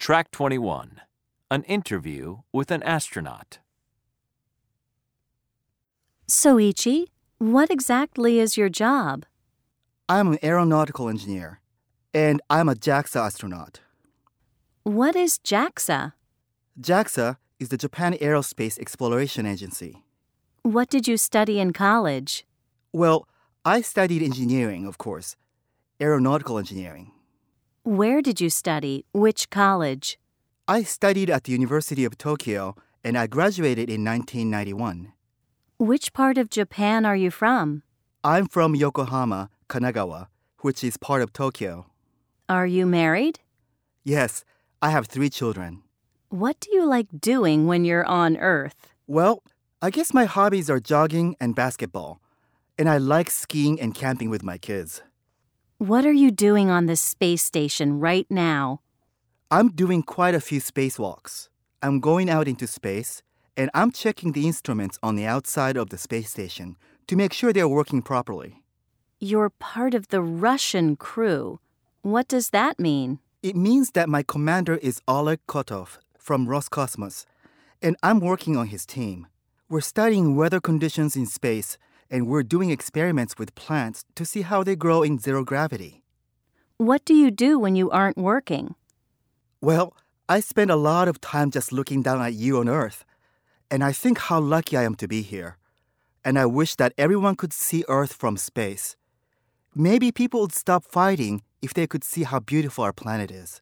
Track 21 An Interview with an Astronaut. Soichi, what exactly is your job? I'm an aeronautical engineer, and I'm a JAXA astronaut. What is JAXA? JAXA is the Japan Aerospace Exploration Agency. What did you study in college? Well, I studied engineering, of course, aeronautical engineering. Where did you study? Which college? I studied at the University of Tokyo and I graduated in 1991. Which part of Japan are you from? I'm from Yokohama, Kanagawa, which is part of Tokyo. Are you married? Yes, I have three children. What do you like doing when you're on Earth? Well, I guess my hobbies are jogging and basketball, and I like skiing and camping with my kids. What are you doing on this space station right now? I'm doing quite a few spacewalks. I'm going out into space, and I'm checking the instruments on the outside of the space station to make sure they're working properly. You're part of the Russian crew. What does that mean? It means that my commander is Oleg Kotov from Roscosmos, and I'm working on his team. We're studying weather conditions in space, and we're doing experiments with plants to see how they grow in zero gravity. What do you do when you aren't working? Well, I spend a lot of time just looking down at you on Earth, and I think how lucky I am to be here. And I wish that everyone could see Earth from space. Maybe people would stop fighting if they could see how beautiful our planet is.